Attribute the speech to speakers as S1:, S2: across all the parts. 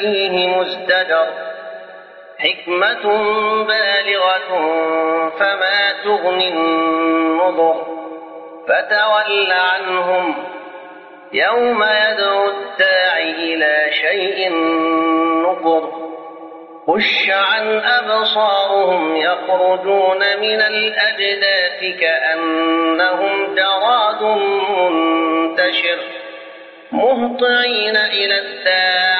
S1: فيه مزدجر حكمة بالغة فما تغني النظر فتول عنهم يوم يدعو الداعي إلى شيء نكر خش عن أبصارهم يخرجون من الأجداث كأنهم جراد منتشر. مهطعين إلى الداع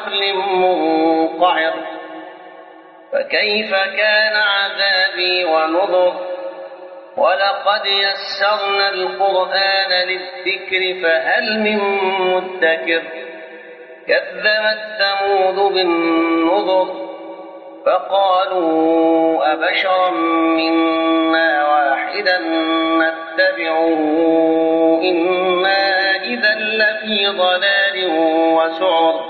S1: نخل منقعر. فكيف كان عذابي ونذر؟ ولقد يسرنا القرآن للذكر فهل من مدكر؟ كذبت ثمود بالنذر فقالوا أبشرا منا واحدا نتبعه. إنا إذا لفي ضلال وسعر.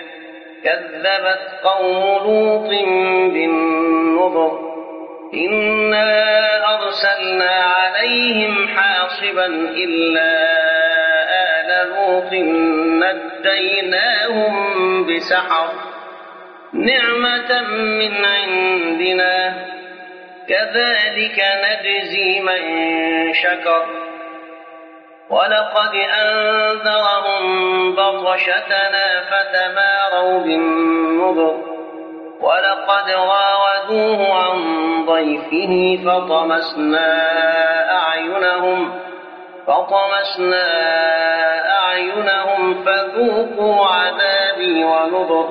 S1: كذبت قوم لوط بالنذر إنا أرسلنا عليهم حاصبا إلا آل لوط نجيناهم بسحر نعمة من عندنا كذلك نجزي من شكر ولقد أنذرهم بطشتنا فتماروا بالنذر. ولقد راودوه عن ضيفه فطمسنا أعينهم فطمسنا أعينهم فذوقوا عذابي ونذر.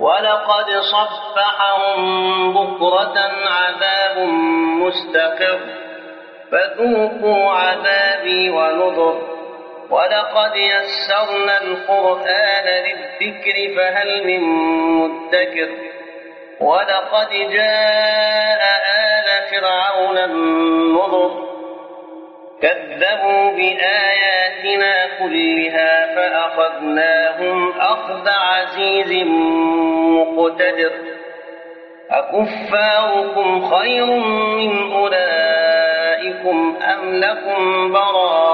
S1: ولقد صفحهم بكرة عذاب مستقر فذوقوا عذابي ونذر. ولقد يسرنا القرآن للذكر فهل من مدكر ولقد جاء آل فرعون النظر كذبوا بآياتنا كلها فأخذناهم أخذ عزيز مقتدر أكفاركم خير من أولئكم أم لكم براءة